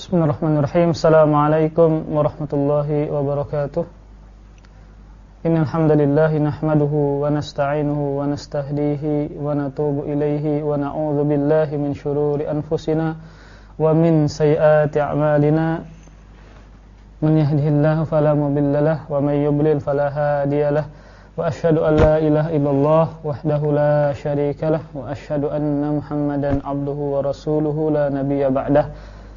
Bismillahirrahmanirrahim. Assalamualaikum warahmatullahi wabarakatuh. Innal hamdalillah nahmaduhu wa nasta'inuhu wa nastahdihi wa natubu ilayhi wa na'udzu billahi min shururi anfusina wa min sayyiati a'malina. Man yahdihillahu fala mudilla lahu wa man yudlil fala hadiya lahu. Wa asyhadu an la ilaha illallah wahdahu la syarika lahu wa asyhadu anna Muhammadan abduhu wa rasuluhu la nabiyya ba'dahu.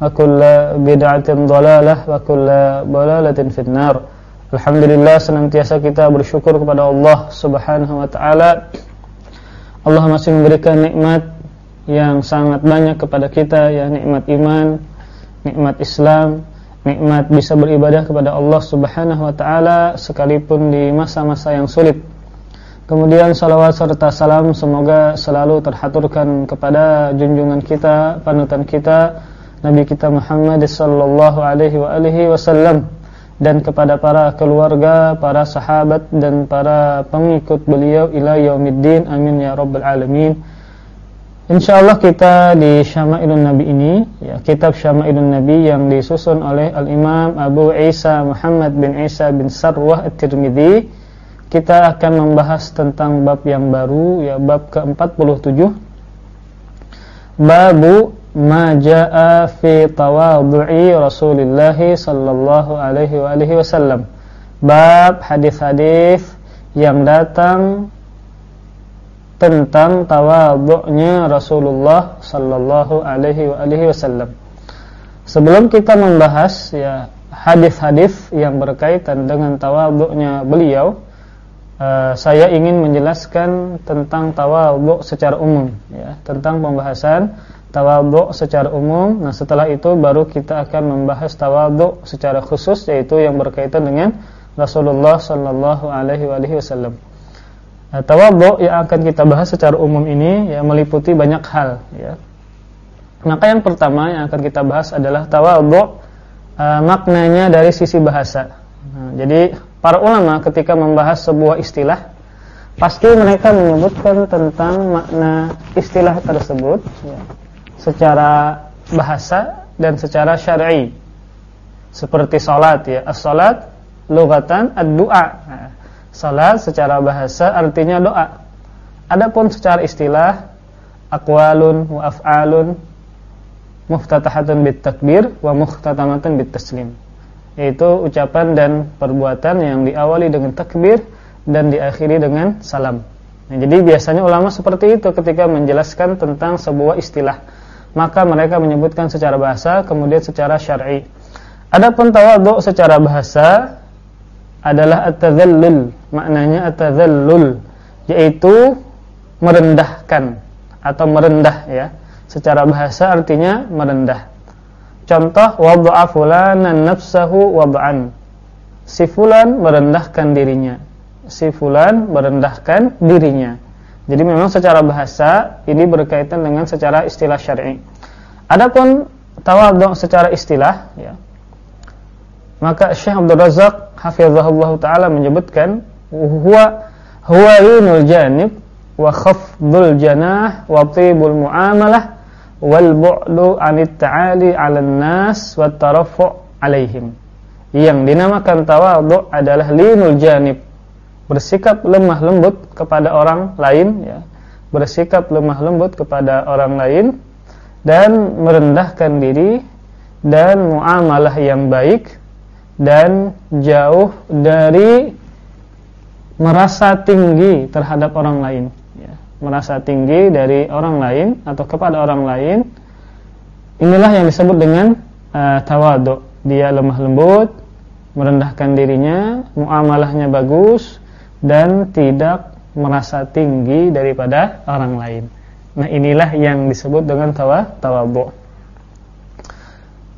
Wa kulla bid'atin dhalalah wa kulla dhalalatin finnar. Alhamdulillah senantiasa kita bersyukur kepada Allah Subhanahu wa taala. Allah masih memberikan nikmat yang sangat banyak kepada kita ya nikmat iman, nikmat Islam, nikmat bisa beribadah kepada Allah Subhanahu wa taala sekalipun di masa-masa yang sulit. Kemudian salawat serta salam semoga selalu terhaturkan kepada junjungan kita, panutan kita Nabi kita Muhammad sallallahu alaihi wa alihi wasallam dan kepada para keluarga, para sahabat dan para pengikut beliau ila yaumiddin. Amin ya rabbal alamin. Insyaallah kita di Syama'ilun Nabi ini, ya, kitab Syama'ilun Nabi yang disusun oleh Al-Imam Abu Isa Muhammad bin Isa bin Sarwah At-Tirmidzi, kita akan membahas tentang bab yang baru, ya bab ke-47. Babu ma jaa fi tawadhu'i Rasulillah sallallahu alaihi wa alihi wasallam. Bab hadis-hadis yang datang tentang tawadhu'nya Rasulullah sallallahu alaihi wa alihi wasallam. Sebelum kita membahas ya hadis-hadis yang berkaitan dengan tawadhu'nya beliau, uh, saya ingin menjelaskan tentang tawadhu' secara umum ya, tentang pembahasan tawadhu secara umum. Nah, setelah itu baru kita akan membahas tawadhu secara khusus yaitu yang berkaitan dengan Rasulullah sallallahu alaihi wasallam. Nah, yang akan kita bahas secara umum ini ya meliputi banyak hal ya. Maka yang pertama yang akan kita bahas adalah tawadhu uh, maknanya dari sisi bahasa. Nah, jadi para ulama ketika membahas sebuah istilah pasti mereka menyebutkan tentang makna istilah tersebut ya secara bahasa dan secara syar'i. Seperti salat ya. As-salat lugatan ad-du'a. Nah, salat secara bahasa artinya doa. Adapun secara istilah aqwalun wa af'alun muftatahatun bit takbir wa muhtatamatun bit taslim. Yaitu ucapan dan perbuatan yang diawali dengan takbir dan diakhiri dengan salam. Nah, jadi biasanya ulama seperti itu ketika menjelaskan tentang sebuah istilah maka mereka menyebutkan secara bahasa kemudian secara syar'i. Adapun tawadhu secara bahasa adalah at-tadhallul, maknanya at-tadhallul yaitu merendahkan atau merendah ya. Secara bahasa artinya merendah. Contoh wad'a fulanan nafsahu wad'an. Si fulan merendahkan dirinya. Si fulan merendahkan dirinya. Jadi memang secara bahasa ini berkaitan dengan secara istilah syar'i. Adapun tawadhu secara istilah ya. Maka Syekh Abdul Razak hafizahullah taala menyebutkan huwa huwa yunul janib wa khafdul janah wa tibul muamalah wal bu'du 'anit ta'ali 'alan nas wa tarafu' 'alaihim. Yang dinamakan tawadhu adalah linul janib bersikap lemah lembut kepada orang lain ya. Bersikap lemah lembut kepada orang lain dan merendahkan diri dan muamalah yang baik dan jauh dari merasa tinggi terhadap orang lain ya, merasa tinggi dari orang lain atau kepada orang lain. Inilah yang disebut dengan uh, tawadu dia lemah lembut merendahkan dirinya muamalahnya bagus dan tidak merasa tinggi daripada orang lain nah inilah yang disebut dengan tawa tawadu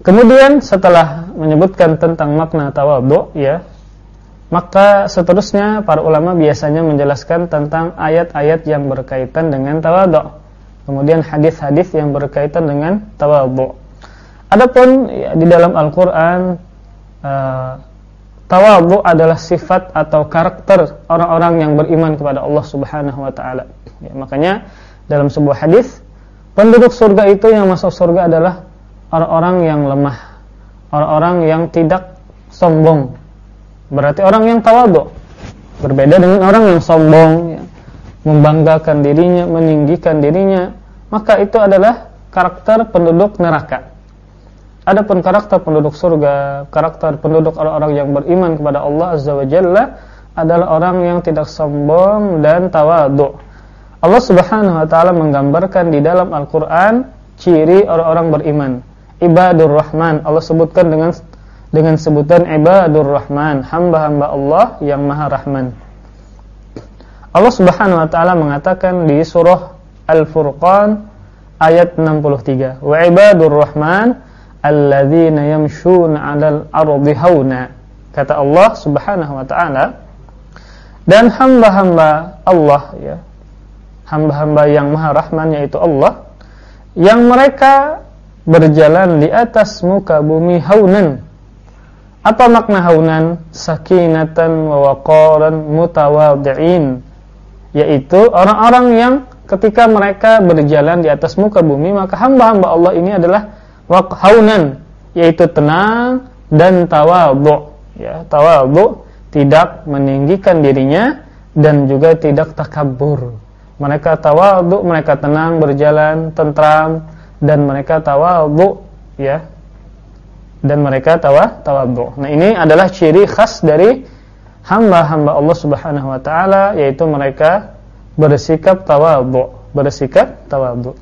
Kemudian setelah menyebutkan tentang makna tawadhu ya, maka seterusnya para ulama biasanya menjelaskan tentang ayat-ayat yang berkaitan dengan tawadhu. Kemudian hadis-hadis yang berkaitan dengan tawadhu. Adapun ya, di dalam Al-Qur'an uh, tawadhu adalah sifat atau karakter orang-orang yang beriman kepada Allah Subhanahu wa taala. Ya, makanya dalam sebuah hadis penduduk surga itu yang masuk surga adalah orang-orang yang lemah, orang-orang yang tidak sombong. Berarti orang yang tawadhu. Berbeda dengan orang yang sombong, ya, membanggakan dirinya, meninggikan dirinya, maka itu adalah karakter penduduk neraka. Adapun karakter penduduk surga, karakter penduduk orang-orang yang beriman kepada Allah Azza wa Jalla adalah orang yang tidak sombong dan tawadhu. Allah Subhanahu wa taala menggambarkan di dalam Al-Qur'an ciri orang-orang beriman. Ibadur rahman. Allah sebutkan dengan dengan sebutan ibadur rahman. Hamba-hamba Allah yang maha rahman. Allah Subhanahu wa taala mengatakan di surah Al-Furqan ayat 63 wa ibadur rahman alladzina yamshuna 'alal ardi hauna kata Allah Subhanahu wa taala dan hamba-hamba Allah ya hamba-hamba yang maha rahman yaitu Allah yang mereka berjalan di atas muka bumi haunan. Apa makna haunan? Sakinatan wa waqaran mutawadhi'in. Yaitu orang-orang yang ketika mereka berjalan di atas muka bumi maka hamba-hamba Allah ini adalah haunan yaitu tenang dan tawadhu ya tawadhu tidak meninggikan dirinya dan juga tidak takabur mereka tawadhu mereka tenang berjalan tentram dan mereka tawadhu ya dan mereka tawa tawadhu. Nah, ini adalah ciri khas dari hamba-hamba Allah Subhanahu wa taala yaitu mereka bersikap tawadhu, bersikap tawadhu.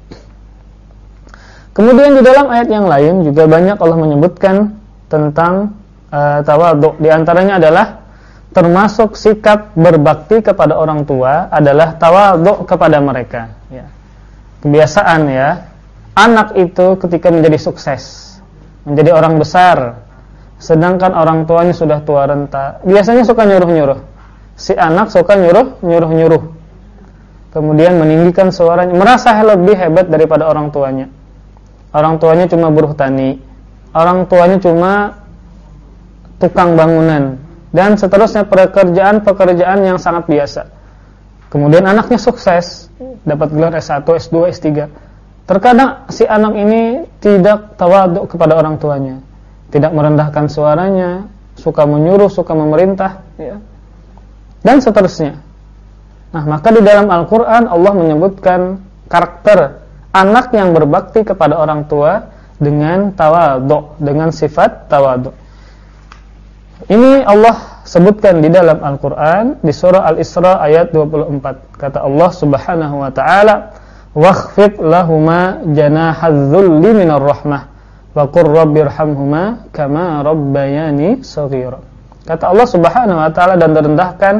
Kemudian di dalam ayat yang lain juga banyak Allah menyebutkan tentang uh, tawadhu. Di antaranya adalah termasuk sikap berbakti kepada orang tua adalah tawadhu kepada mereka, ya. Kebiasaan ya, anak itu ketika menjadi sukses, menjadi orang besar, sedangkan orang tuanya sudah tua renta, biasanya suka nyuruh-nyuruh. Si anak suka nyuruh, nyuruh-nyuruh. Kemudian meninggikan suaranya, merasa lebih hebat daripada orang tuanya. Orang tuanya cuma buruh tani, orang tuanya cuma tukang bangunan, dan seterusnya pekerjaan-pekerjaan yang sangat biasa. Kemudian anaknya sukses, dapat gelar S1, S2, S3 Terkadang si anak ini tidak tawaduk kepada orang tuanya, tidak merendahkan suaranya, suka menyuruh, suka memerintah, ya. dan seterusnya. Nah, maka di dalam Al-Quran Allah menyebutkan karakter anak yang berbakti kepada orang tua dengan tawaduk, dengan sifat tawaduk. Ini Allah sebutkan di dalam Al-Quran di surah Al-Isra ayat 24. Kata Allah Subhanahu wa taala, wakhfid lahuma janahadz-dzulli minar rahmah wa qur rabbirhamhuma kama rabbayani shaghira. Kata Allah Subhanahu wa taala dan rendahkan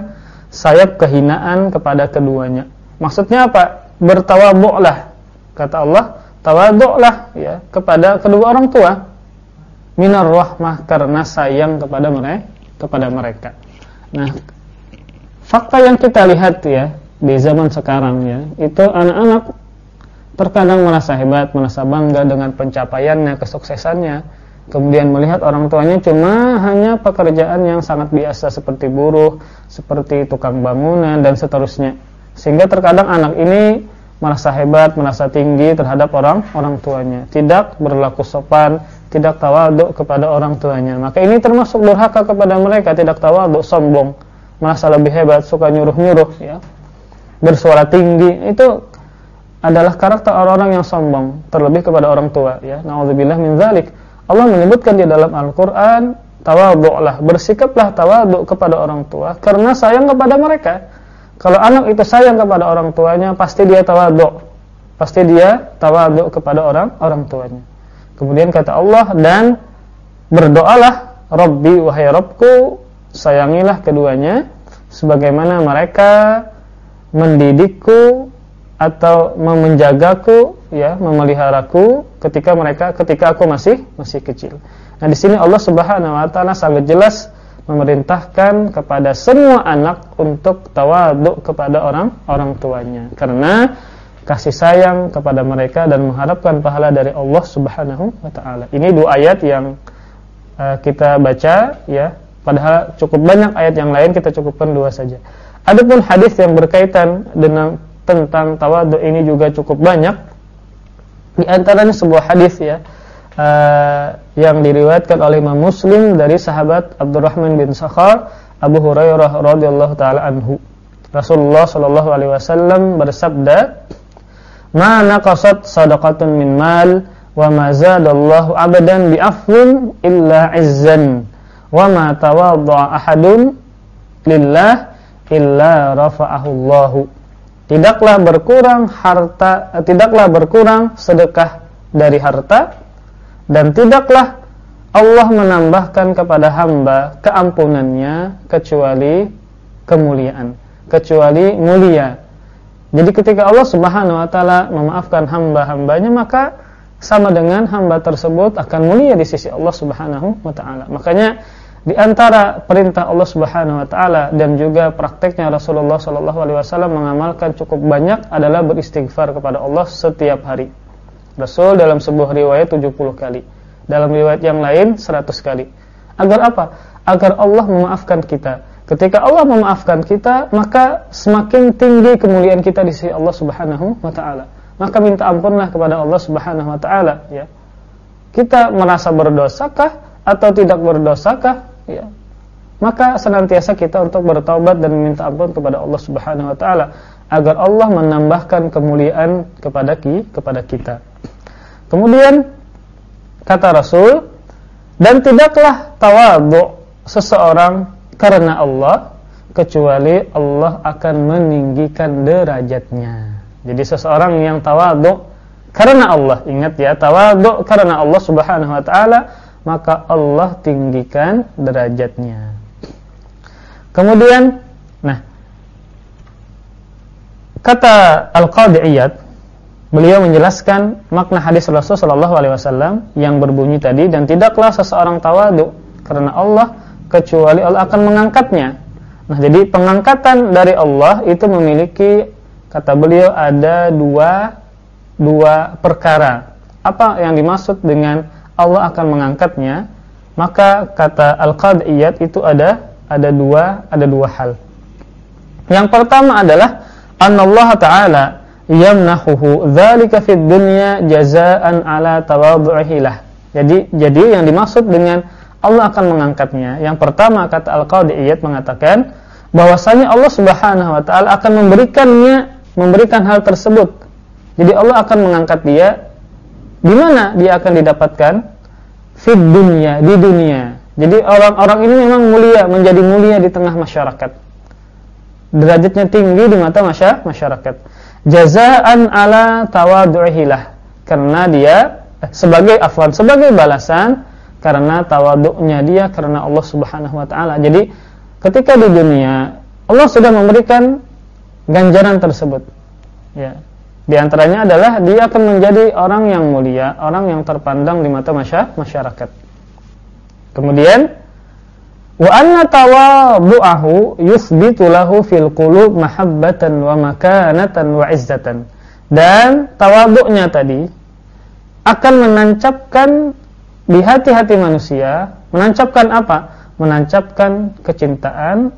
sayap kehinaan kepada keduanya. Maksudnya apa? Bertawadhu'lah. Kata Allah, tawadhu'lah ya kepada kedua orang tua minar rahmah karena sayang kepada mereka kepada mereka. Nah, fakta yang kita lihat ya di zaman sekarang ya, itu anak-anak terkadang merasa hebat, merasa bangga dengan pencapaiannya, kesuksesannya. Kemudian melihat orang tuanya cuma hanya pekerjaan yang sangat biasa seperti buruh, seperti tukang bangunan dan seterusnya. Sehingga terkadang anak ini merasa hebat, merasa tinggi terhadap orang orang tuanya, tidak berlaku sopan, tidak tawaduk kepada orang tuanya. Maka ini termasuk durhaka kepada mereka, tidak tawaduk, sombong, merasa lebih hebat, suka nyuruh-nyuruh ya. Bersuara tinggi, itu adalah karakter orang-orang yang sombong terlebih kepada orang tua ya naudzubillah min zalik Allah menyebutkan di dalam Al-Qur'an tawadhu'lah, bersikaplah tawadhu kepada orang tua karena sayang kepada mereka. Kalau anak itu sayang kepada orang tuanya, pasti dia tawadhu. Pasti dia tawadhu kepada orang orang tuanya. Kemudian kata Allah dan berdoalah Rabbi wahai Rabbku, sayangilah keduanya sebagaimana mereka mendidikku atau memenjagaku ya, memeliharaku ketika mereka ketika aku masih masih kecil. Nah, di sini Allah Subhanahu wa taala sangat jelas memerintahkan kepada semua anak untuk tawaduk kepada orang orang tuanya karena kasih sayang kepada mereka dan mengharapkan pahala dari Allah Subhanahu wa taala. Ini dua ayat yang uh, kita baca ya, padahal cukup banyak ayat yang lain kita cukupkan dua saja. Adapun hadis yang berkaitan dengan tentang tawadhu ini juga cukup banyak. Di antaranya sebuah hadis ya uh, yang diriwayatkan oleh Imam Muslim dari sahabat Abdurrahman bin Sakhar Abu Hurairah radhiyallahu taala anhu. Rasulullah sallallahu alaihi wasallam bersabda, "Ma naqasat sadaqatun min mal wa ma zadallahu abadan bi afwin illa izzan wa ma tawadda'a ahadun lillah illa rafa'ahu Allah." Tidaklah berkurang harta, tidaklah berkurang sedekah dari harta dan tidaklah Allah menambahkan kepada hamba keampunannya kecuali kemuliaan, kecuali mulia. Jadi ketika Allah Subhanahu wa taala memaafkan hamba-hambanya maka sama dengan hamba tersebut akan mulia di sisi Allah Subhanahu wa taala. Makanya di antara perintah Allah Subhanahu wa taala dan juga prakteknya Rasulullah wasallam mengamalkan cukup banyak adalah beristighfar kepada Allah setiap hari. Rasul dalam sebuah riwayat 70 kali. Dalam riwayat yang lain 100 kali. Agar apa? Agar Allah memaafkan kita. Ketika Allah memaafkan kita, maka semakin tinggi kemuliaan kita di sisi Allah Subhanahu wa taala. Maka minta ampunlah kepada Allah Subhanahu wa taala, ya. Kita merasa berdosakah atau tidak berdosakah, ya. Maka senantiasa kita untuk bertobat dan meminta ampun kepada Allah Subhanahu wa taala agar Allah menambahkan kemuliaan kepada kita. Kemudian kata Rasul dan tidaklah tawadhu seseorang karena Allah kecuali Allah akan meninggikan derajatnya. Jadi seseorang yang tawadhu karena Allah, ingat ya, tawadhu karena Allah Subhanahu wa taala, maka Allah tinggikan derajatnya. Kemudian, nah, kata Al-Qadhi Iyad Beliau menjelaskan makna hadis Rasulullah SAW yang berbunyi tadi dan tidaklah seseorang tawadu karena Allah kecuali Allah akan mengangkatnya. Nah, jadi pengangkatan dari Allah itu memiliki kata beliau ada dua dua perkara. Apa yang dimaksud dengan Allah akan mengangkatnya? Maka kata Al-Qadiyat itu ada ada dua ada dua hal. Yang pertama adalah Allah Ta'ala yamnahuhu dzalika fid dunya jazaan ala tawadhu'ihi. Jadi jadi yang dimaksud dengan Allah akan mengangkatnya. Yang pertama kata Al-Qadhi Iyad mengatakan bahwasanya Allah Subhanahu wa taala akan memberikannya memberikan hal tersebut. Jadi Allah akan mengangkat dia di mana dia akan didapatkan? Fid dunya, di dunia. Jadi orang-orang ini memang mulia, menjadi mulia di tengah masyarakat. Derajatnya tinggi di mata masyarakat jazaan ala tawadu'ihilah karena dia eh, sebagai afwan sebagai balasan karena tawaduknya dia karena Allah Subhanahu wa taala. Jadi ketika di dunia Allah sudah memberikan ganjaran tersebut. Ya. Di antaranya adalah dia akan menjadi orang yang mulia, orang yang terpandang di mata masyarakat. Kemudian wa anna tawadhu'ahu yuthbitu lahu fil qulub mahabbatan wa makanatan wa izzatan. Dan tawadhu'nya tadi akan menancapkan di hati-hati manusia menancapkan apa? Menancapkan kecintaan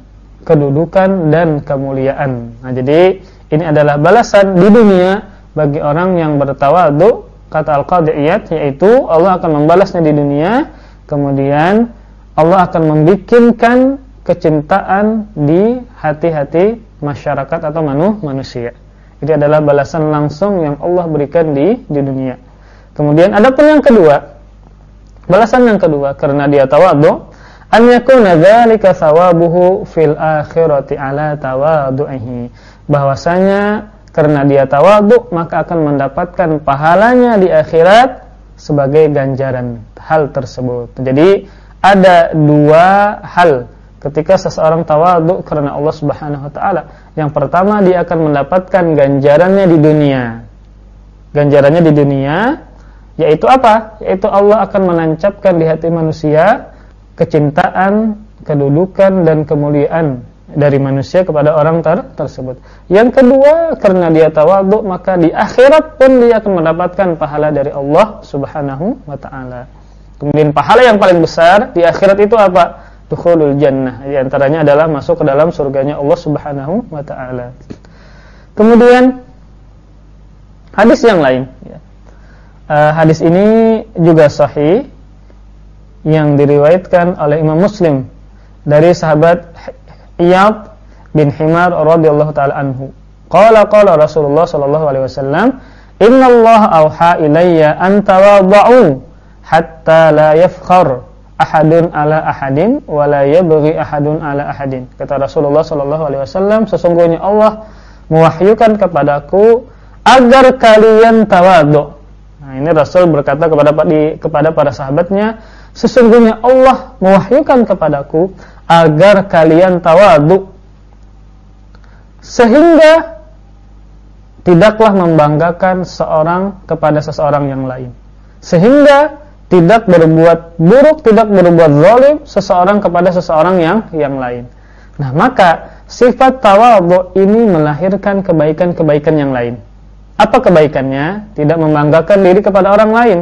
kedudukan dan kemuliaan. Nah jadi ini adalah balasan di dunia bagi orang yang bertawadhu kata al-qadiyat yaitu Allah akan membalasnya di dunia kemudian Allah akan membikinkan kecintaan di hati-hati masyarakat atau manu, manusia. Ini adalah balasan langsung yang Allah berikan di di dunia. Kemudian ada pun yang kedua, Balasan yang kedua karena dia tawadhu an yakuna dzalika thawabuhu fil akhirati ala tawadhu'ihi. Bahwasanya karena dia tawadhu maka akan mendapatkan pahalanya di akhirat sebagai ganjaran hal tersebut. Jadi ada dua hal ketika seseorang tawadhu karena Allah Subhanahu wa taala. Yang pertama dia akan mendapatkan ganjarannya di dunia. Ganjarannya di dunia yaitu apa? Yaitu Allah akan menancapkan di hati manusia kecintaan, kedudukan dan kemuliaan dari manusia kepada orang ter tersebut. Yang kedua, karena dia tawadhu maka di akhirat pun dia akan mendapatkan pahala dari Allah Subhanahu wa taala. Kemudian pahala yang paling besar di akhirat itu apa? Dukhulul jannah. Di antaranya adalah masuk ke dalam surganya Allah Subhanahu wa taala. Kemudian hadis yang lain ya uh, hadis ini juga sahih yang diriwayatkan oleh Imam Muslim dari sahabat Iyad bin Himar radhiyallahu taala anhu. Qala qala Rasulullah sallallahu alaihi wasallam, "Inna Allah auha ilayya an tawadhu hatta la yafkhar ahadun ala ahadin wa la yabghi ahadun ala ahadin." Kata Rasulullah sallallahu alaihi wasallam, sesungguhnya Allah mewahyukan kepadaku agar kalian tawadhu Nah, ini Rasul berkata kepada di, kepada para sahabatnya, sesungguhnya Allah mewahyukan kepadaku agar kalian tawadhu sehingga tidaklah membanggakan seorang kepada seseorang yang lain. Sehingga tidak berbuat buruk, tidak berbuat zalim seseorang kepada seseorang yang yang lain. Nah, maka sifat tawadhu ini melahirkan kebaikan-kebaikan yang lain. Apa kebaikannya? Tidak membanggakan diri kepada orang lain.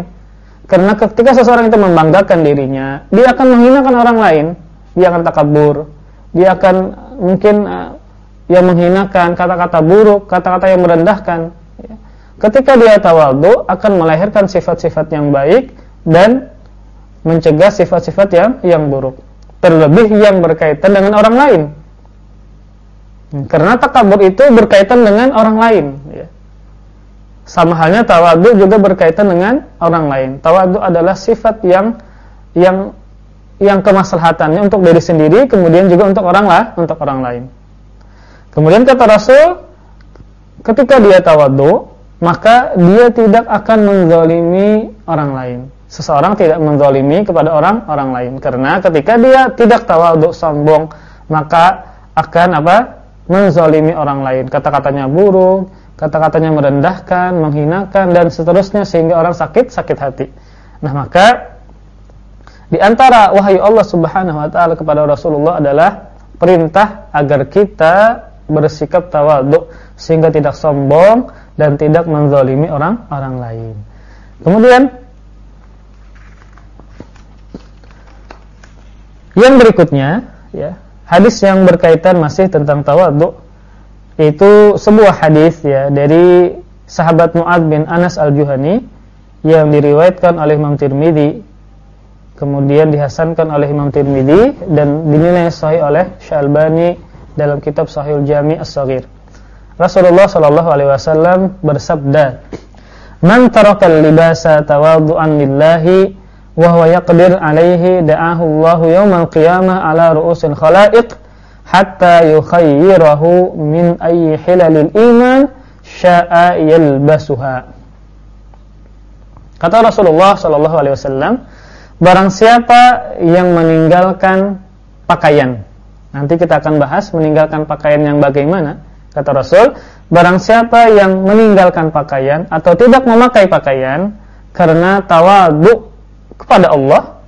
Karena ketika seseorang itu membanggakan dirinya, dia akan menghinakan orang lain. Dia akan takabur. Dia akan mungkin uh, yang menghinakan kata-kata buruk, kata-kata yang merendahkan. Ya. Ketika dia tawadhu akan melahirkan sifat-sifat yang baik dan mencegah sifat-sifat yang yang buruk. Terlebih yang berkaitan dengan orang lain. Karena takabur itu berkaitan dengan orang lain. Ya. Sama halnya tawadu juga berkaitan dengan orang lain. Tawadu adalah sifat yang yang yang kemaslahatannya untuk diri sendiri, kemudian juga untuk orang lah, untuk orang lain. Kemudian kata Rasul, ketika dia tawadu, maka dia tidak akan menzalimi orang lain. Seseorang tidak menzalimi kepada orang orang lain karena ketika dia tidak tawadu sombong, maka akan apa? menzalimi orang lain. Kata-katanya buruk, kata-katanya merendahkan, menghinakan dan seterusnya sehingga orang sakit sakit hati. Nah, maka di antara wahyu Allah Subhanahu wa taala kepada Rasulullah adalah perintah agar kita bersikap tawadhu sehingga tidak sombong dan tidak menzalimi orang-orang lain. Kemudian yang berikutnya ya, hadis yang berkaitan masih tentang tawadhu itu sebuah hadis ya dari sahabat Muad bin Anas al-Juhani yang diriwayatkan oleh Imam Tirmidzi kemudian dihasankan oleh Imam Tirmidzi dan dinilai sahih oleh Syalbani dalam kitab Sahihul Jami' As-Shaghir. Rasulullah sallallahu alaihi wasallam bersabda, "Man taraka al-libasa tawaddu'an lillahi wa huwa yaqdir alaihi da'ahu Allahu yawmal qiyamah ala ru'usil khalaiq." hatta yukhayyirahu min ayyi hilalil iman sya'a yalbasuha. Kata Rasulullah sallallahu alaihi wasallam, barang siapa yang meninggalkan pakaian. Nanti kita akan bahas meninggalkan pakaian yang bagaimana. Kata Rasul, barang siapa yang meninggalkan pakaian atau tidak memakai pakaian karena tawadhu kepada Allah,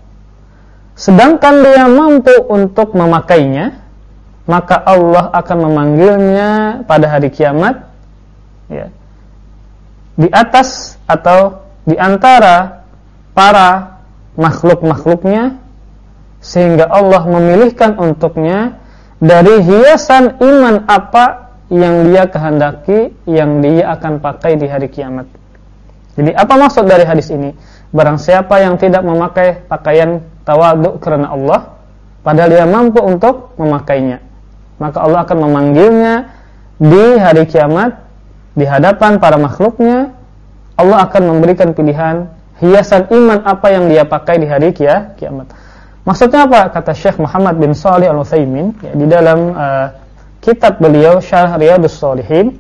sedangkan dia mampu untuk memakainya, maka Allah akan memanggilnya pada hari kiamat ya, di atas atau di antara para makhluk-makhluknya sehingga Allah memilihkan untuknya dari hiasan iman apa yang dia kehendaki yang dia akan pakai di hari kiamat. Jadi apa maksud dari hadis ini? Barang siapa yang tidak memakai pakaian tawaduk karena Allah padahal dia mampu untuk memakainya maka Allah akan memanggilnya di hari kiamat di hadapan para makhluknya Allah akan memberikan pilihan hiasan iman apa yang dia pakai di hari kia, kiamat. Maksudnya apa? Kata Syekh Muhammad bin Shalih Al-Utsaimin ya, di dalam uh, kitab beliau Syarh Riyadhus Shalihin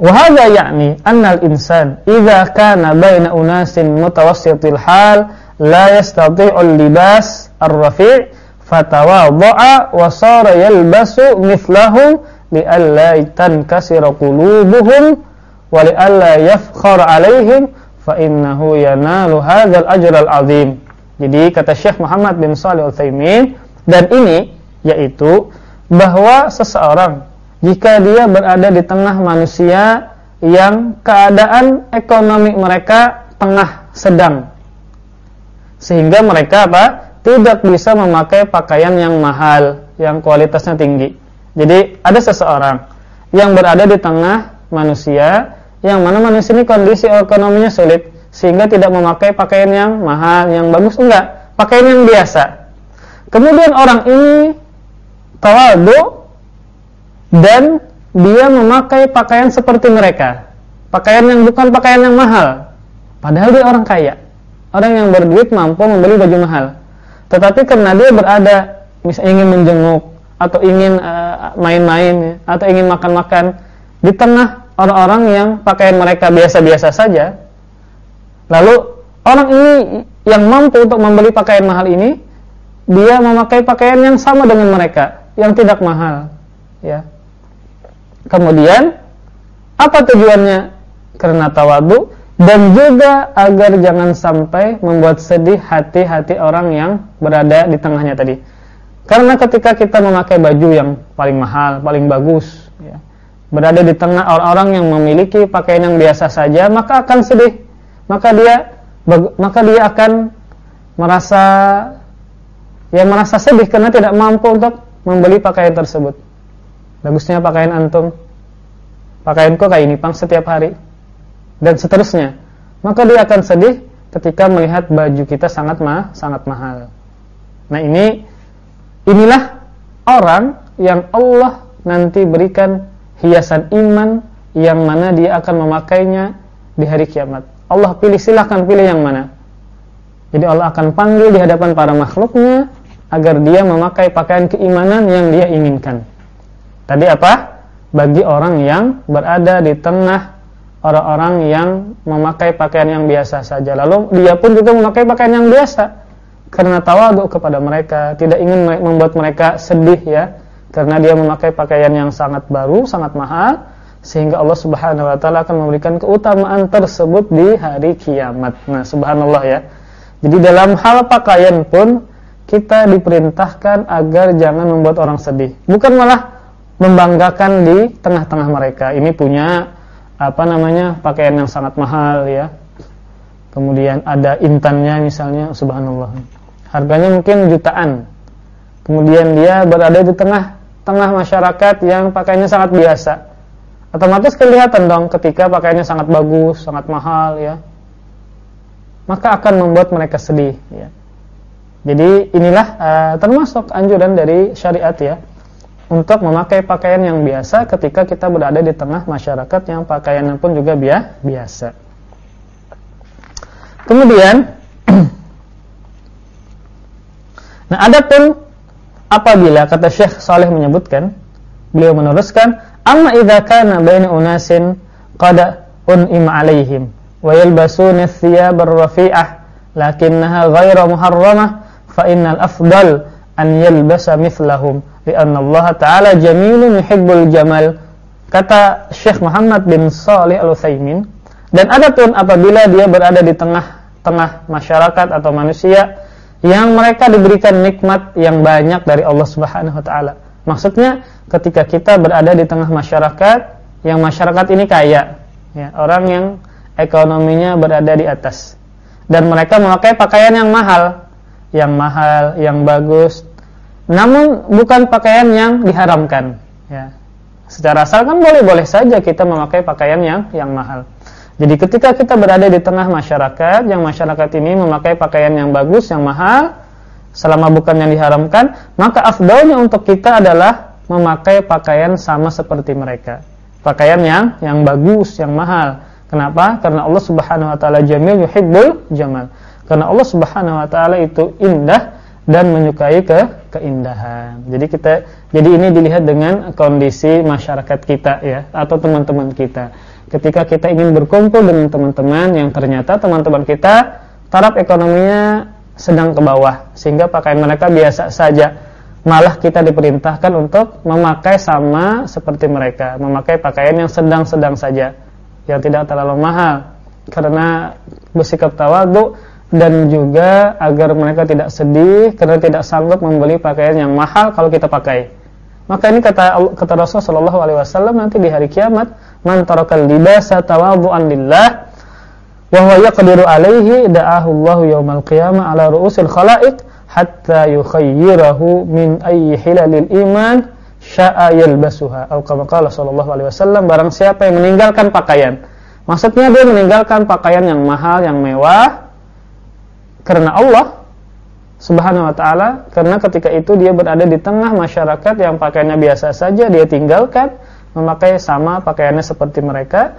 Wahada yakni anna al-insan idza kana baina unasin mutawassitil hal la yastati'u al-libas ar-rafi' fatawadha'a wa sara yalbasu mithlahum li'alla tankasira qulubuhum wa li'alla yafkhar 'alaihim fa innahu yanalu. Jadi kata Syekh Muhammad bin Shalih Al-Utsaimin dan ini yaitu bahwa seseorang jika dia berada di tengah manusia yang keadaan ekonomi mereka tengah sedang. Sehingga mereka apa? Tidak bisa memakai pakaian yang mahal yang kualitasnya tinggi. Jadi ada seseorang yang berada di tengah manusia yang mana manusia ini kondisi ekonominya sulit sehingga tidak memakai pakaian yang mahal yang bagus. Enggak pakaian yang biasa. Kemudian orang ini tawadu dan dia memakai pakaian seperti mereka. Pakaian yang bukan pakaian yang mahal. Padahal dia orang kaya. Orang yang berduit mampu membeli baju mahal. Tetapi karena dia berada misalnya ingin menjenguk atau ingin uh, main-main uh, atau ingin makan-makan di tengah orang-orang yang pakaian mereka biasa-biasa saja. Lalu orang ini yang mampu untuk membeli pakaian mahal ini dia memakai pakaian yang sama dengan mereka, yang tidak mahal, ya. Kemudian apa tujuannya? Karena tawadu dan juga agar jangan sampai membuat sedih hati-hati orang yang berada di tengahnya tadi. Karena ketika kita memakai baju yang paling mahal, paling bagus, ya, berada di tengah orang-orang yang memiliki pakaian yang biasa saja, maka akan sedih. Maka dia maka dia akan merasa ya merasa sedih karena tidak mampu untuk membeli pakaian tersebut. Bagusnya pakaian antum. Pakaianku kayak ini pang setiap hari. Dan seterusnya. Maka dia akan sedih ketika melihat baju kita sangat mah, sangat mahal. Nah, ini inilah orang yang Allah nanti berikan hiasan iman yang mana dia akan memakainya di hari kiamat. Allah pilih silahkan pilih yang mana. Jadi Allah akan panggil di hadapan para makhluknya agar dia memakai pakaian keimanan yang dia inginkan. Tadi apa? Bagi orang yang berada di tengah orang-orang yang memakai pakaian yang biasa saja. Lalu dia pun juga memakai pakaian yang biasa. Karena tawadu kepada mereka, tidak ingin membuat mereka sedih ya. Karena dia memakai pakaian yang sangat baru, sangat mahal sehingga Allah Subhanahu wa taala akan memberikan keutamaan tersebut di hari kiamat. Nah, subhanallah ya. Jadi dalam hal pakaian pun kita diperintahkan agar jangan membuat orang sedih. Bukan malah membanggakan di tengah-tengah mereka. Ini punya apa namanya pakaian yang sangat mahal ya. Kemudian ada intannya misalnya, subhanallah. Harganya mungkin jutaan. Kemudian dia berada di tengah-tengah masyarakat yang pakaiannya sangat biasa. Otomatis kelihatan dong ketika pakaiannya sangat bagus, sangat mahal ya. Maka akan membuat mereka sedih ya. Jadi inilah uh, termasuk anjuran dari syariat ya untuk memakai pakaian yang biasa ketika kita berada di tengah masyarakat yang pakaiannya pun juga biasa. Kemudian Nah, adapun apabila kata Syekh Saleh menyebutkan, beliau meneruskan, "Amma idza kana baina unasin qad un'ima 'alaihim wa yalbasuna thiyab ar-rafi'ah lakinnaha ghairu muharramah fa innal afdal an yalbasa mithlahum." Lianna Allah Ta'ala jamilun yuhibbul jamal. Kata Syekh Muhammad bin Salih Al-Utsaimin, dan adapun apabila dia berada di tengah-tengah masyarakat atau manusia yang mereka diberikan nikmat yang banyak dari Allah Subhanahu wa taala. Maksudnya ketika kita berada di tengah masyarakat yang masyarakat ini kaya, ya, orang yang ekonominya berada di atas dan mereka memakai pakaian yang mahal, yang mahal, yang bagus, namun bukan pakaian yang diharamkan ya. Secara asal kan boleh-boleh saja kita memakai pakaian yang yang mahal. Jadi ketika kita berada di tengah masyarakat yang masyarakat ini memakai pakaian yang bagus, yang mahal selama bukan yang diharamkan, maka afdalnya untuk kita adalah memakai pakaian sama seperti mereka. Pakaian yang yang bagus, yang mahal. Kenapa? Karena Allah Subhanahu wa taala jamil yuhibbul jamal. Karena Allah Subhanahu wa taala itu indah dan menyukai ke keindahan. Jadi kita jadi ini dilihat dengan kondisi masyarakat kita ya atau teman-teman kita. Ketika kita ingin berkumpul dengan teman-teman yang ternyata teman-teman kita taraf ekonominya sedang ke bawah sehingga pakaian mereka biasa saja. Malah kita diperintahkan untuk memakai sama seperti mereka, memakai pakaian yang sedang-sedang saja, yang tidak terlalu mahal. Karena bersikap tawadhu dan juga agar mereka tidak sedih karena tidak sanggup membeli pakaian yang mahal kalau kita pakai. Maka ini kata kata Rasulullah sallallahu alaihi wasallam nanti di hari kiamat, man tarakal libasa tawadhu'an lillah wa huwa yaqdiru alaihi da'ahu Allah yaumal qiyamah ala ru'usil khalaiq hatta yukhayyirahu min ayyi hilalil iman sya'a yalbasuha. Atau kama qala alaihi wasallam barang siapa yang meninggalkan pakaian. Maksudnya dia meninggalkan pakaian yang mahal, yang mewah karena Allah Subhanahu wa taala karena ketika itu dia berada di tengah masyarakat yang pakaiannya biasa saja dia tinggalkan memakai sama pakaiannya seperti mereka.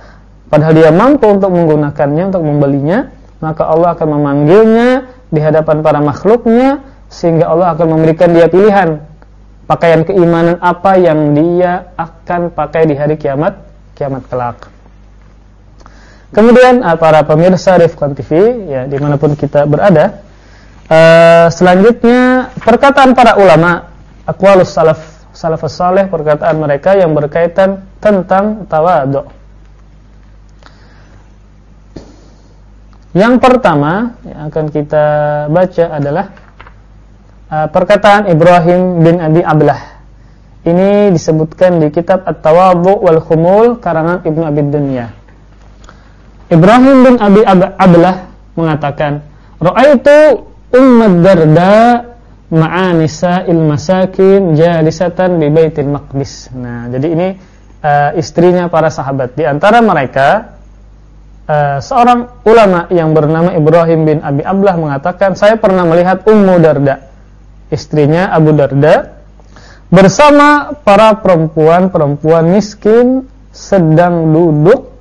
Padahal dia mampu untuk menggunakannya untuk membelinya maka Allah akan memanggilnya di hadapan para makhluknya sehingga Allah akan memberikan dia pilihan. Pakaian keimanan apa yang dia akan pakai di hari kiamat kiamat kelak Kemudian uh, para pemirsa Rifkon TV ya di mana pun kita berada, uh, selanjutnya perkataan para ulama, akwalus salaf salafus saleh perkataan mereka yang berkaitan tentang tawadhu. Yang pertama yang akan kita baca adalah uh, perkataan Ibrahim bin Abi Ablah. Ini disebutkan di kitab At-Tawadhu wal Khumul karangan Ibnu Abi Dunya. Ibrahim bin Abi Ablah mengatakan, "Ra'aitu Ummad Darda ma'a nisa'il masakin jalisatan di Baitul Maqdis." Nah, jadi ini uh, istrinya para sahabat. Di antara mereka uh, seorang ulama yang bernama Ibrahim bin Abi Ablah mengatakan, "Saya pernah melihat Ummu Darda, istrinya Abu Darda, bersama para perempuan-perempuan miskin sedang duduk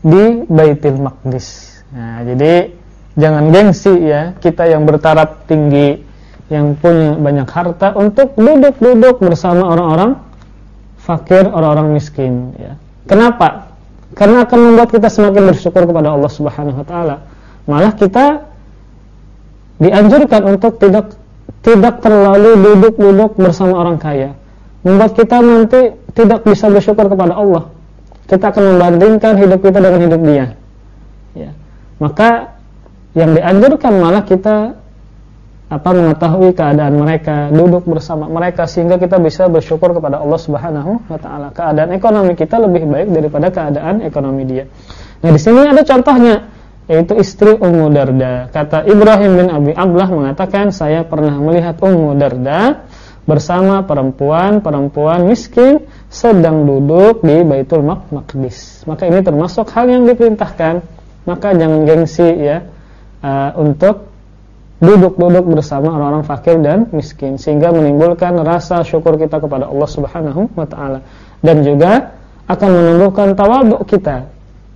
di Baitul Maqdis. Nah, jadi jangan gengsi ya, kita yang bertaraf tinggi, yang punya banyak harta untuk duduk-duduk bersama orang-orang fakir, orang-orang miskin ya. Kenapa? Karena akan membuat kita semakin bersyukur kepada Allah Subhanahu wa taala. Malah kita dianjurkan untuk tidak tidak terlalu duduk-duduk bersama orang kaya. Membuat kita nanti tidak bisa bersyukur kepada Allah kita akan membandingkan hidup kita dengan hidup dia. Ya. Maka yang dianjurkan malah kita apa mengetahui keadaan mereka, duduk bersama mereka sehingga kita bisa bersyukur kepada Allah Subhanahu wa taala. Keadaan ekonomi kita lebih baik daripada keadaan ekonomi dia. Nah, di sini ada contohnya yaitu istri Ummu Darda. Kata Ibrahim bin Abi Ablah mengatakan, "Saya pernah melihat Ummu Darda bersama perempuan-perempuan miskin sedang duduk di Baitul Maqdis. Maka ini termasuk hal yang diperintahkan. Maka jangan gengsi ya uh, untuk duduk-duduk bersama orang-orang fakir dan miskin sehingga menimbulkan rasa syukur kita kepada Allah Subhanahu wa taala dan juga akan menumbuhkan tawadhu kita,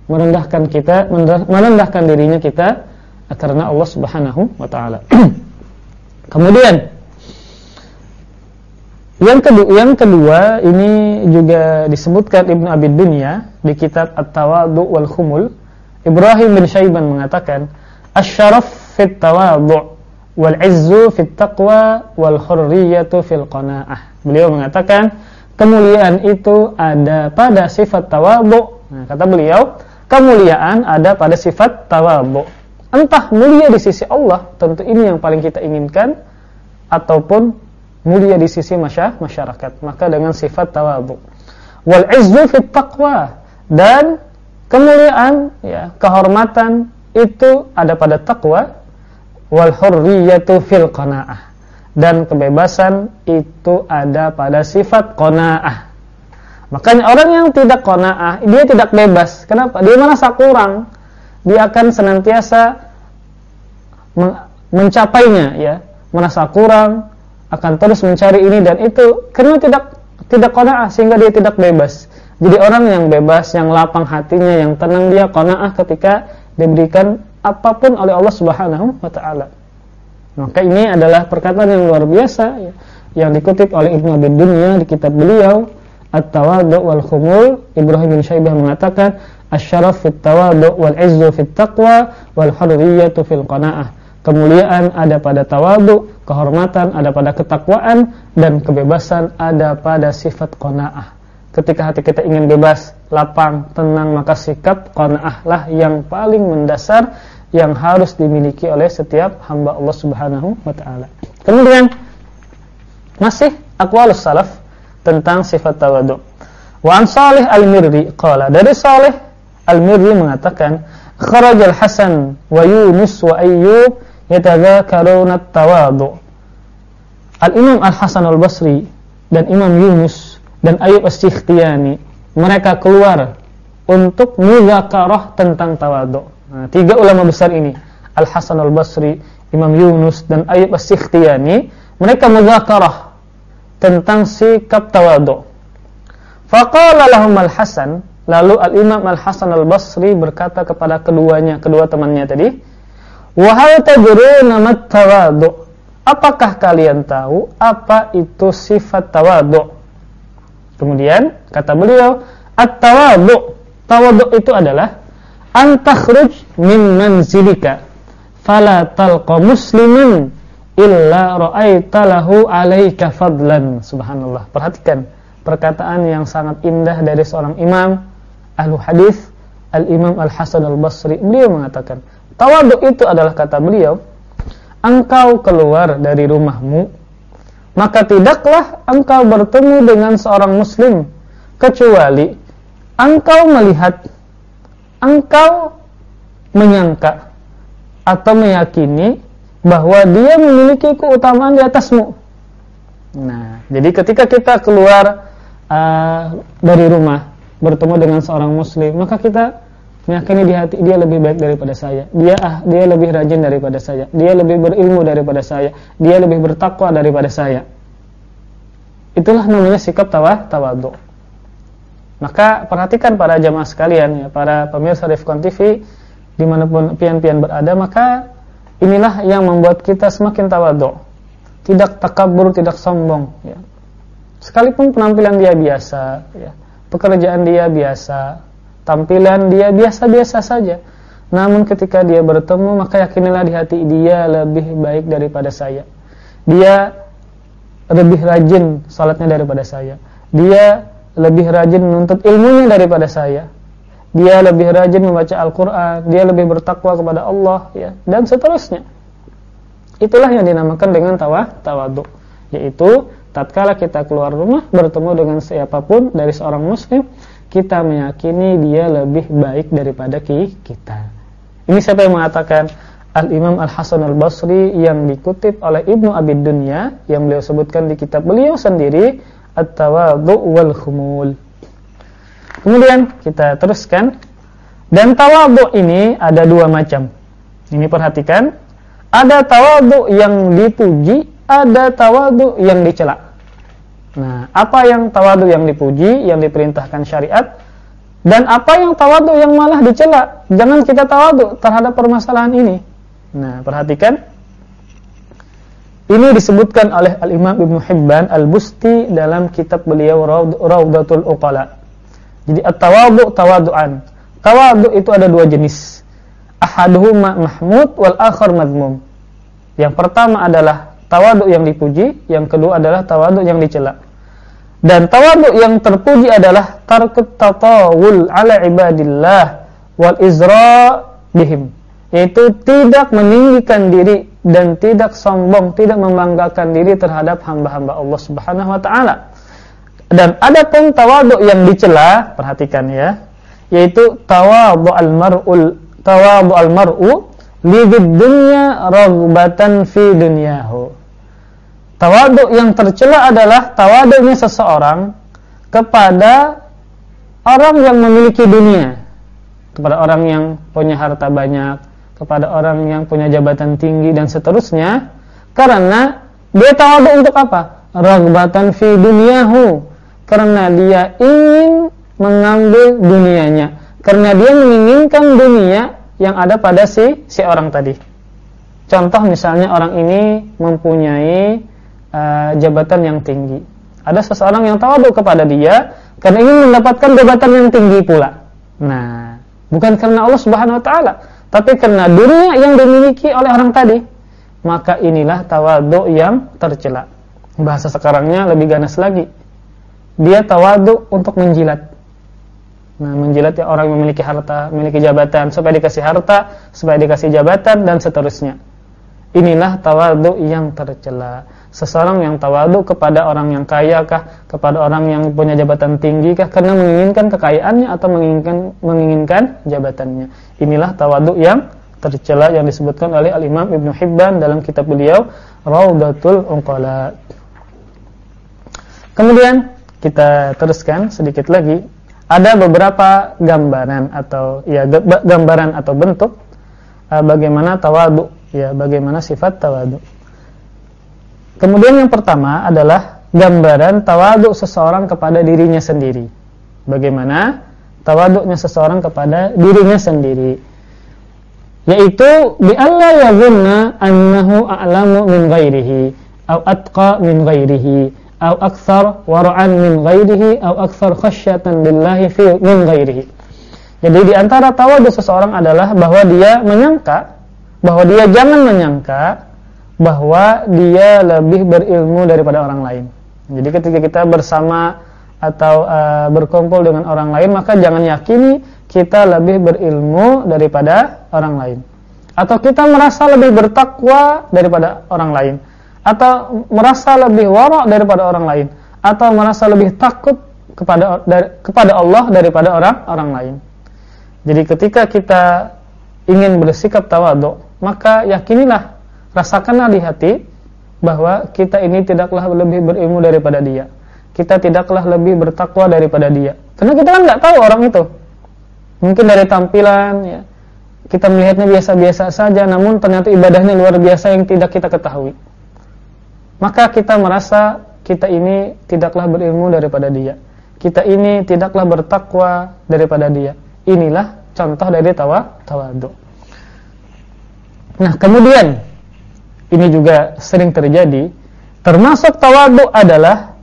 merendahkan kita, merendahkan dirinya kita karena Allah Subhanahu wa taala. Kemudian yang kedua, yang kedua ini juga disebutkan Ibnu Abi Dunya di kitab At-Tawadhu wal Khumul. Ibrahim bin Syaiban mengatakan, "Asy-syaraf fit tawadhu wal 'izzu fit taqwa wal hurriyatu fil qanaah." Beliau mengatakan, kemuliaan itu ada pada sifat tawadhu. Nah, kata beliau, kemuliaan ada pada sifat tawadhu. Entah mulia di sisi Allah, tentu ini yang paling kita inginkan ataupun mulia di sisi masyarakat. Maka dengan sifat tawadhu wal izzu fit taqwa. Dan kemuliaan ya kehormatan itu ada pada takwa wal hurriyatu fil qanaah. Dan kebebasan itu ada pada sifat qanaah. Makanya orang yang tidak qanaah dia tidak bebas. Kenapa? Dia merasa kurang. Dia akan senantiasa mencapainya ya. Merasa kurang akan terus mencari ini dan itu karena tidak tidak qanaah sehingga dia tidak bebas. Jadi orang yang bebas, yang lapang hatinya, yang tenang dia qanaah ketika diberikan apa pun oleh Allah Subhanahu wa taala. Maka ini adalah perkataan yang luar biasa ya, yang dikutip oleh Ibnu Abi Dunya di kitab beliau At-Tawadhu wal Khumul. Ibrahim bin Syaibah mengatakan asy-syaraf fit tawadhu wal 'izzu fit taqwa wal hurriyatu fil qanaah. Kemuliaan ada pada tawadhu, kehormatan ada pada ketakwaan dan kebebasan ada pada sifat qanaah. Ketika hati kita ingin bebas, lapang, tenang, maka sikap qanaahlah yang paling mendasar yang harus dimiliki oleh setiap hamba Allah Subhanahu wa taala. Kemudian masih aqwalus salaf tentang sifat tawadhu. Wa an Salih Al-Mirri qala dari Salih Al-Mirri mengatakan kharajal Hasan wa Yunus wa Ayyub yatadzakaruna at-tawadhu. Al-Imam Al-Hasan Al-Basri dan Imam Yunus dan Ayub As-Sikhtiyani mereka keluar untuk muzakarah tentang tawadhu. Nah, tiga ulama besar ini, Al Hasan Al Basri, Imam Yunus dan Ayub As-Sikhtiyani, mereka muzakarah tentang sikap tawadhu. Faqala lahum Al Hasan, lalu Al Imam Al Hasan Al Basri berkata kepada keduanya, kedua temannya tadi, "Wa hal tadruna mat tawadhu?" Apakah kalian tahu apa itu sifat tawadhu? Kemudian kata beliau, at-tawadhu. Tawadhu itu adalah antakhruj min manzilika fala talqa musliman illa ra'aita lahu alaika fadlan. Subhanallah. Perhatikan perkataan yang sangat indah dari seorang imam ahlu hadis Al-Imam Al-Hasan Al-Basri. Beliau mengatakan, tawadhu itu adalah kata beliau, engkau keluar dari rumahmu, maka tidaklah engkau bertemu dengan seorang muslim kecuali engkau melihat engkau menyangka atau meyakini bahwa dia memiliki keutamaan di atasmu. Nah, jadi ketika kita keluar uh, dari rumah bertemu dengan seorang muslim, maka kita meyakini di hati dia lebih baik daripada saya. Dia ah, dia lebih rajin daripada saya. Dia lebih berilmu daripada saya. Dia lebih bertakwa daripada saya. Itulah namanya sikap tawa tawadhu. Maka perhatikan para jamaah sekalian ya, para pemirsa Rifkon TV di mana pun pian-pian berada, maka inilah yang membuat kita semakin tawadhu. Tidak takabur, tidak sombong ya. Sekalipun penampilan dia biasa ya, pekerjaan dia biasa, tampilan dia biasa-biasa saja. Namun ketika dia bertemu maka yakinilah di hati dia lebih baik daripada saya. Dia lebih rajin salatnya daripada saya. Dia lebih rajin menuntut ilmunya daripada saya. Dia lebih rajin membaca Al-Qur'an, dia lebih bertakwa kepada Allah ya, dan seterusnya. Itulah yang dinamakan dengan tawa tawadhu, yaitu tatkala kita keluar rumah bertemu dengan siapa pun dari seorang muslim, kita meyakini dia lebih baik daripada kita. Ini siapa yang mengatakan? Al-Imam Al-Hasan Al-Basri yang dikutip oleh Ibnu Abi Dunya yang beliau sebutkan di kitab beliau sendiri at-tawadhu wal khumul. Kemudian kita teruskan dan tawadhu ini ada dua macam. Ini perhatikan, ada tawadhu yang dipuji, ada tawadhu yang dicela. Nah, apa yang tawadhu yang dipuji, yang diperintahkan syariat dan apa yang tawadhu yang malah dicela? Jangan kita tawadhu terhadap permasalahan ini. Nah, perhatikan ini disebutkan oleh Al-Imam Ibn Hibban Al-Busti dalam kitab beliau Raudatul Uqala. Jadi at-tawadhu tawadu'an. Tawadhu itu ada dua jenis. Ahaduhuma mahmud wal akhar madmum. Yang pertama adalah tawadhu yang dipuji, yang kedua adalah tawadhu yang dicela. Dan tawadhu yang terpuji adalah tarkut tatawul ala ibadillah wal izra bihim. Yaitu tidak meninggikan diri dan tidak sombong, tidak membanggakan diri terhadap hamba-hamba Allah Subhanahu wa taala. Dan ada pun tawadhu yang dicela, perhatikan ya, yaitu tawadhu al-mar'ul tawadhu al-mar'u li dunya raghbatan fi dunyahu. Tawadhu yang tercela adalah tawadhunya seseorang kepada orang yang memiliki dunia, kepada orang yang punya harta banyak, kepada orang yang punya jabatan tinggi dan seterusnya karena dia tawadhu untuk apa? ragbatan fi dunyahu karena dia ingin mengambil dunianya karena dia menginginkan dunia yang ada pada si si orang tadi. Contoh misalnya orang ini mempunyai uh, jabatan yang tinggi. Ada seseorang yang tawadu kepada dia karena ingin mendapatkan jabatan yang tinggi pula. Nah, bukan karena Allah Subhanahu wa taala, tapi karena dunia yang dimiliki oleh orang tadi. Maka inilah tawadu yang tercela. Bahasa sekarangnya lebih ganas lagi. Dia tawadu untuk menjilat. Nah, menjilat ya orang yang memiliki harta, memiliki jabatan, supaya dikasih harta, supaya dikasih jabatan dan seterusnya. Inilah tawadu yang tercela. Seseorang yang tawadu kepada orang yang kaya kah, kepada orang yang punya jabatan tinggi kah karena menginginkan kekayaannya atau menginginkan menginginkan jabatannya. Inilah tawadu yang tercela yang disebutkan oleh Al-Imam Ibnu Hibban dalam kitab beliau Raudatul Unqala. Kemudian kita teruskan sedikit lagi. Ada beberapa gambaran atau ya gambaran atau bentuk uh, bagaimana tawadu ya bagaimana sifat tawadu. Kemudian yang pertama adalah gambaran tawadu seseorang kepada dirinya sendiri. Bagaimana tawaduknya seseorang kepada dirinya sendiri. Yaitu bi alla yadhunna annahu a'lamu min ghairihi atau atqa min ghairihi atau akthar wara'an min ghairihi atau akthar khasyatan billahi fi min ghairihi. Jadi di antara tawadu seseorang adalah bahwa dia menyangka bahwa dia jangan menyangka bahwa dia lebih berilmu daripada orang lain. Jadi ketika kita bersama atau uh, berkumpul dengan orang lain maka jangan yakini kita lebih berilmu daripada orang lain. Atau kita merasa lebih bertakwa daripada orang lain atau merasa lebih warak daripada orang lain atau merasa lebih takut kepada kepada Allah daripada orang orang lain. Jadi ketika kita ingin bersikap tawadhu, maka yakinilah, rasakanlah di hati bahwa kita ini tidaklah lebih berilmu daripada dia. Kita tidaklah lebih bertakwa daripada dia. Karena kita kan nggak tahu orang itu. Mungkin dari tampilan ya, kita melihatnya biasa-biasa saja namun ternyata ibadahnya luar biasa yang tidak kita ketahui. Maka kita merasa kita ini tidaklah berilmu daripada dia. Kita ini tidaklah bertakwa daripada dia. Inilah contoh dari tawa tawadhu. Nah, kemudian ini juga sering terjadi termasuk tawadhu adalah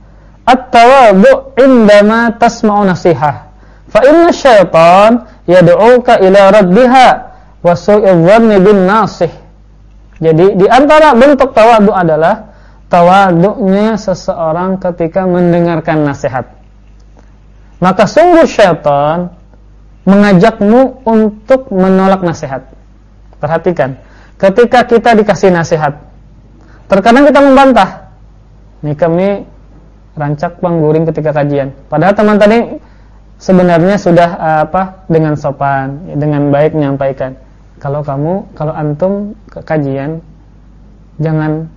at-tawadhu indama tasma'u nasihah. Fa inna syaitan yad'uka ila raddiha wa su'i bin nasih. Jadi di antara bentuk tawadhu adalah tawadhu'nya seseorang ketika mendengarkan nasihat. Maka sungguh syaitan mengajakmu untuk menolak nasihat. Perhatikan, ketika kita dikasih nasihat terkadang kita membantah. Nih kami rancak pangguring ketika kajian. Padahal teman tadi sebenarnya sudah uh, apa dengan sopan dengan baik menyampaikan. Kalau kamu kalau antum ke kajian jangan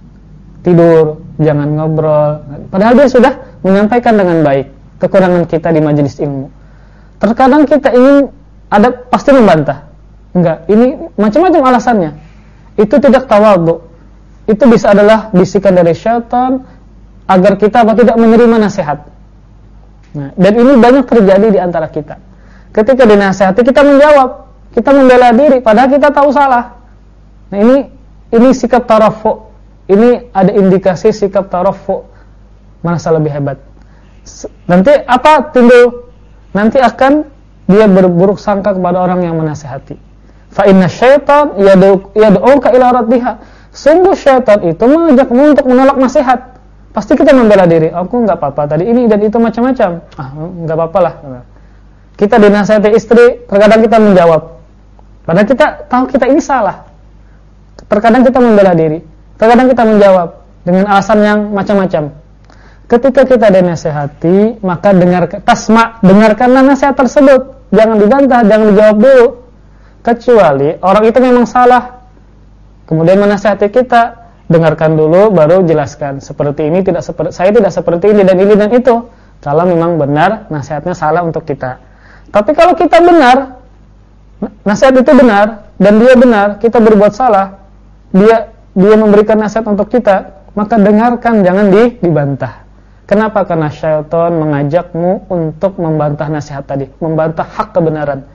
tidur jangan ngobrol. Padahal dia sudah menyampaikan dengan baik kekurangan kita di majelis ilmu. Terkadang kita ingin ada pasti membantah. Enggak ini macam-macam alasannya itu tidak tawadhu. Itu bisa adalah bisikan dari syaitan agar kita apa tidak menerima nasihat. Nah, dan ini banyak terjadi di antara kita. Ketika dinasihati kita menjawab, kita membela diri padahal kita tahu salah. Nah, ini ini sikap tarafu. Ini ada indikasi sikap tarafu merasa lebih hebat. Nanti apa timbul? Nanti akan dia berburuk sangka kepada orang yang menasihati. Fa inna syaitan yad'uka ila raddiha. Sungguh syaitan itu mengajakmu untuk menolak nasihat. Pasti kita membela diri. Aku enggak apa-apa tadi ini dan itu macam-macam. Ah, enggak apa lah. Kita dinasihati istri, terkadang kita menjawab. Padahal kita tahu kita ini salah. Terkadang kita membela diri. Terkadang kita menjawab dengan alasan yang macam-macam. Ketika kita dinasehati, maka dengar tasma, dengarkanlah nasihat tersebut. Jangan dibantah, jangan dijawab dulu kecuali orang itu memang salah. Kemudian menasihati kita dengarkan dulu baru jelaskan. Seperti ini tidak seperti saya tidak seperti ini dan ini dan itu. Kalau memang benar nasihatnya salah untuk kita. Tapi kalau kita benar nasihat itu benar dan dia benar kita berbuat salah dia dia memberikan nasihat untuk kita maka dengarkan jangan di, dibantah. Kenapa? Karena syaitan mengajakmu untuk membantah nasihat tadi, membantah hak kebenaran.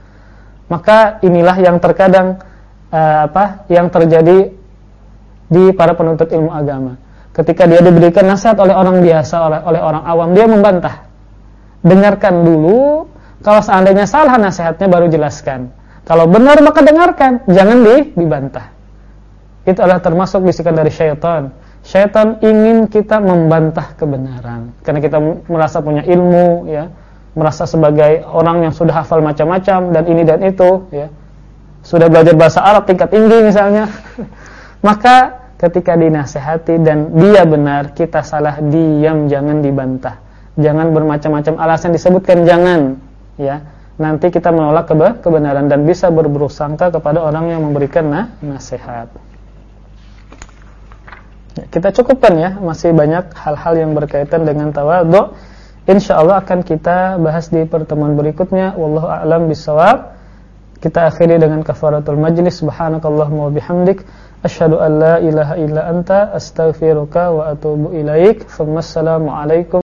Maka inilah yang terkadang uh, apa? yang terjadi di para penuntut ilmu agama. Ketika dia diberikan nasihat oleh orang biasa, oleh oleh orang awam, dia membantah. Dengarkan dulu, kalau seandainya salah nasihatnya baru jelaskan. Kalau benar maka dengarkan, jangan di, dibantah. Itu adalah termasuk bisikan dari syaitan Syaitan ingin kita membantah kebenaran karena kita merasa punya ilmu ya, merasa sebagai orang yang sudah hafal macam-macam dan ini dan itu ya. Sudah belajar bahasa Arab tingkat tinggi misalnya. Maka ketika dinasehati dan dia benar, kita salah diam jangan dibantah. Jangan bermacam-macam alasan disebutkan jangan ya. Nanti kita menolak kebenaran dan bisa berburuk sangka kepada orang yang memberikan nah, nasihat. Ya, kita cukupkan ya, masih banyak hal-hal yang berkaitan dengan tawadhu. Insyaallah akan kita bahas di pertemuan berikutnya. Wallahu a'lam bishawab. Kita akhiri dengan kafaratul majlis. Subhanakallahumma wa bihamdik asyhadu an la ilaha illa anta astaghfiruka wa atubu ilaik. Wassalamu alaikum